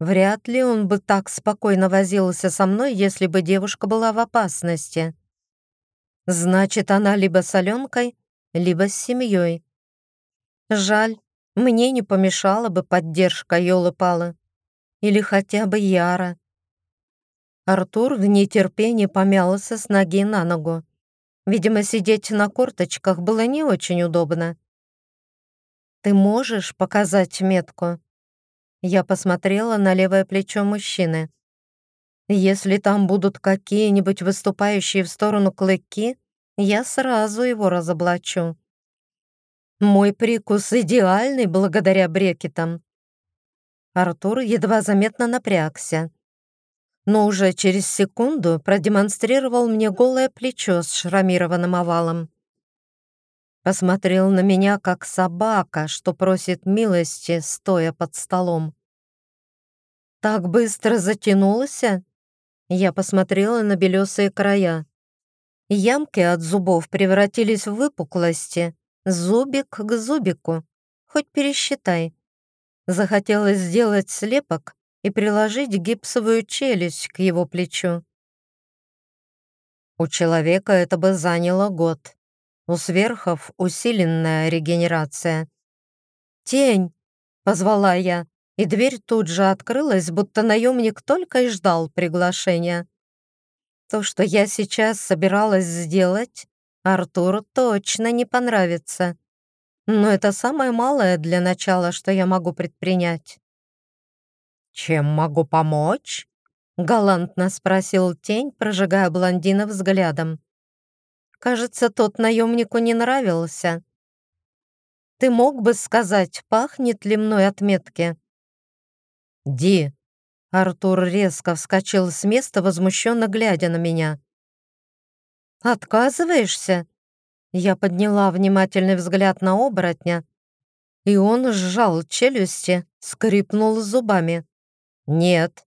Вряд ли он бы так спокойно возился со мной, если бы девушка была в опасности. Значит, она либо с Аленкой, либо с семьей. Жаль, мне не помешала бы поддержка Ёлы-Палы. Или хотя бы Яра. Артур в нетерпении помялся с ноги на ногу. Видимо, сидеть на корточках было не очень удобно. «Ты можешь показать метку?» Я посмотрела на левое плечо мужчины. «Если там будут какие-нибудь выступающие в сторону клыки, я сразу его разоблачу. Мой прикус идеальный благодаря брекетам». Артур едва заметно напрягся но уже через секунду продемонстрировал мне голое плечо с шрамированным овалом. Посмотрел на меня, как собака, что просит милости, стоя под столом. «Так быстро затянулся?» Я посмотрела на белесые края. Ямки от зубов превратились в выпуклости, зубик к зубику. Хоть пересчитай. Захотелось сделать слепок и приложить гипсовую челюсть к его плечу. У человека это бы заняло год. У сверхов усиленная регенерация. «Тень!» — позвала я, и дверь тут же открылась, будто наемник только и ждал приглашения. То, что я сейчас собиралась сделать, Артуру точно не понравится. Но это самое малое для начала, что я могу предпринять. «Чем могу помочь?» — галантно спросил тень, прожигая блондина взглядом. Кажется, тот наемнику не нравился. «Ты мог бы сказать, пахнет ли мной отметки?» «Ди!» — Артур резко вскочил с места, возмущенно глядя на меня. «Отказываешься?» Я подняла внимательный взгляд на оборотня, и он сжал челюсти, скрипнул зубами. «Нет».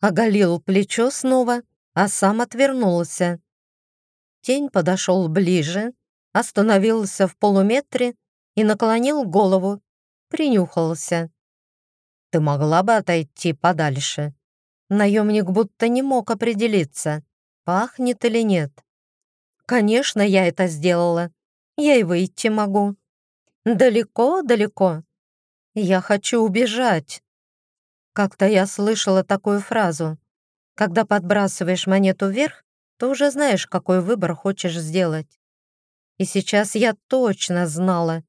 Оголил плечо снова, а сам отвернулся. Тень подошел ближе, остановился в полуметре и наклонил голову, принюхался. «Ты могла бы отойти подальше?» Наемник будто не мог определиться, пахнет или нет. «Конечно, я это сделала. Я и выйти могу. Далеко-далеко. Я хочу убежать, как-то я слышала такую фразу. Когда подбрасываешь монету вверх, то уже знаешь, какой выбор хочешь сделать. И сейчас я точно знала.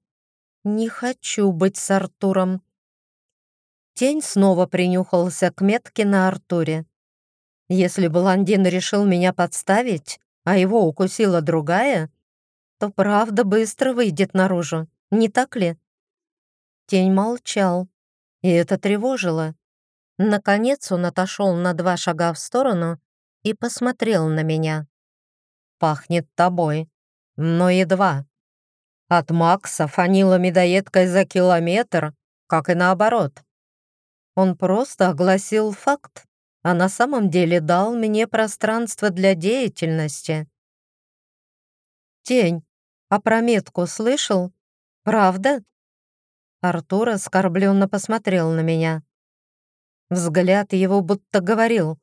Не хочу быть с Артуром. Тень снова принюхался к метке на Артуре. Если блондин решил меня подставить, а его укусила другая, то правда быстро выйдет наружу, не так ли? Тень молчал, и это тревожило. Наконец он отошел на два шага в сторону и посмотрел на меня. «Пахнет тобой, но едва. От Макса фанила медоедкой за километр, как и наоборот. Он просто огласил факт, а на самом деле дал мне пространство для деятельности. «Тень, а про метку слышал? Правда?» Артур оскорбленно посмотрел на меня. Взгляд его будто говорил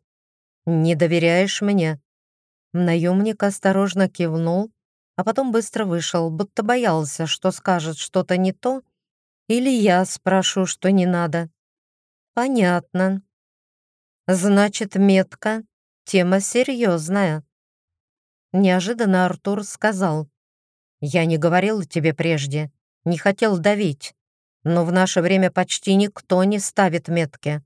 «Не доверяешь мне?» Наемник осторожно кивнул, а потом быстро вышел, будто боялся, что скажет что-то не то, или я спрошу, что не надо. Понятно. Значит, метка — тема серьезная. Неожиданно Артур сказал. «Я не говорил тебе прежде, не хотел давить, но в наше время почти никто не ставит метки.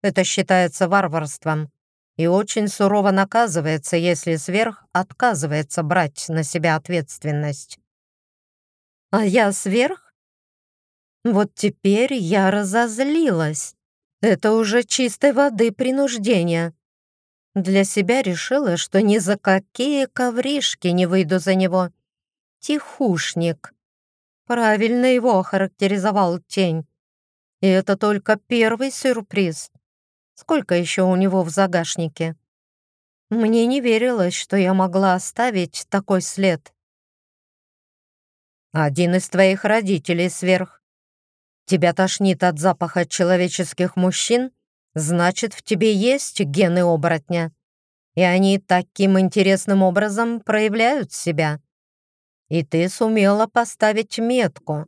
Это считается варварством и очень сурово наказывается, если сверх отказывается брать на себя ответственность. А я сверх? Вот теперь я разозлилась. Это уже чистой воды принуждение. Для себя решила, что ни за какие ковришки не выйду за него. Тихушник. Правильно его охарактеризовал тень. И это только первый сюрприз. Сколько еще у него в загашнике? Мне не верилось, что я могла оставить такой след. Один из твоих родителей сверх. Тебя тошнит от запаха человеческих мужчин, значит, в тебе есть гены оборотня. и они таким интересным образом проявляют себя. И ты сумела поставить метку.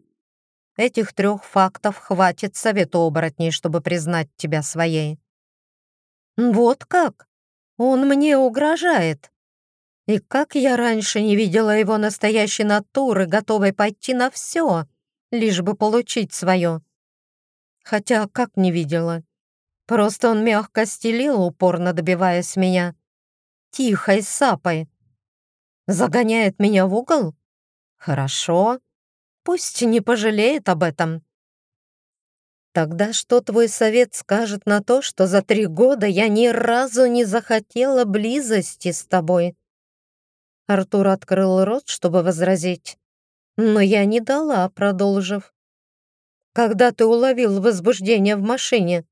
Этих трех фактов хватит совету оборотней, чтобы признать тебя своей. Вот как? Он мне угрожает. И как я раньше не видела его настоящей натуры, готовой пойти на все, лишь бы получить свое. Хотя как не видела? Просто он мягко стелил, упорно добиваясь меня. Тихой сапой. Загоняет меня в угол? Хорошо. Пусть не пожалеет об этом. Тогда что твой совет скажет на то, что за три года я ни разу не захотела близости с тобой? Артур открыл рот, чтобы возразить, но я не дала, продолжив. Когда ты уловил возбуждение в машине,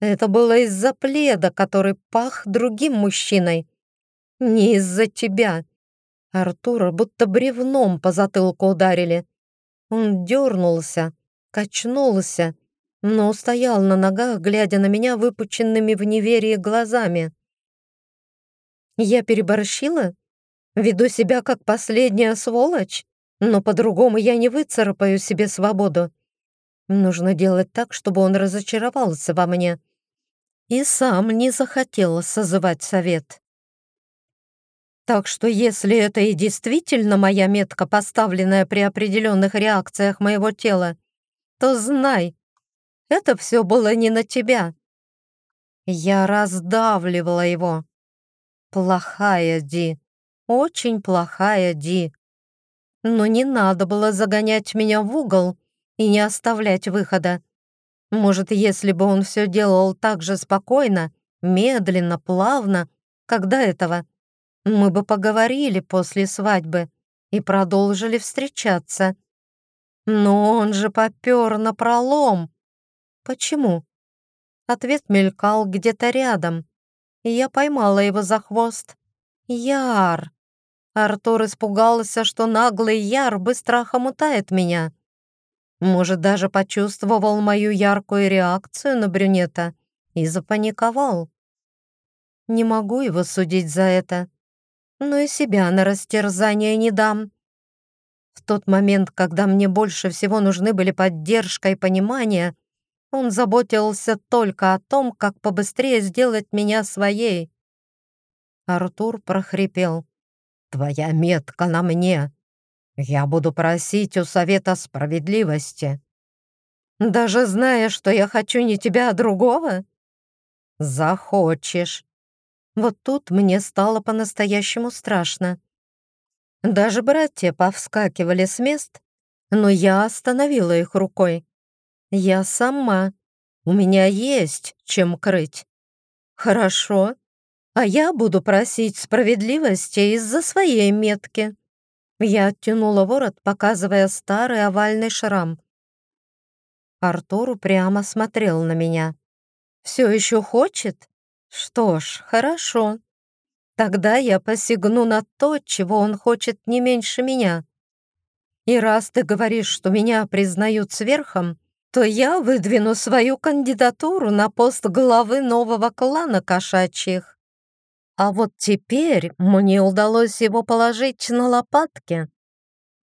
это было из-за пледа, который пах другим мужчиной. Не из-за тебя. Артура будто бревном по затылку ударили. Он дернулся, качнулся, но стоял на ногах, глядя на меня выпученными в неверии глазами. Я переборщила? Веду себя как последняя сволочь, но по-другому я не выцарапаю себе свободу. Нужно делать так, чтобы он разочаровался во мне и сам не захотел созывать совет. Так что если это и действительно моя метка, поставленная при определенных реакциях моего тела, то знай, это все было не на тебя. Я раздавливала его. Плохая Ди, очень плохая Ди. Но не надо было загонять меня в угол и не оставлять выхода. Может, если бы он все делал так же спокойно, медленно, плавно, как до этого, мы бы поговорили после свадьбы и продолжили встречаться. Но он же попер на пролом. Почему? Ответ мелькал где-то рядом, и я поймала его за хвост. Яр. Артур испугался, что наглый Яр быстро охомутает меня. Может, даже почувствовал мою яркую реакцию на брюнета и запаниковал. Не могу его судить за это, но и себя на растерзание не дам. В тот момент, когда мне больше всего нужны были поддержка и понимание, он заботился только о том, как побыстрее сделать меня своей. Артур прохрипел. «Твоя метка на мне. Я буду просить у Совета Справедливости. Даже зная, что я хочу не тебя, а другого? Захочешь. Вот тут мне стало по-настоящему страшно. Даже братья повскакивали с мест, но я остановила их рукой. Я сама. У меня есть чем крыть. Хорошо. А я буду просить справедливости из-за своей метки. Я оттянула ворот, показывая старый овальный шрам. Артур прямо смотрел на меня. «Все еще хочет? Что ж, хорошо. Тогда я посягну на то, чего он хочет не меньше меня. И раз ты говоришь, что меня признают сверхом, то я выдвину свою кандидатуру на пост главы нового клана кошачьих. А вот теперь мне удалось его положить на лопатки.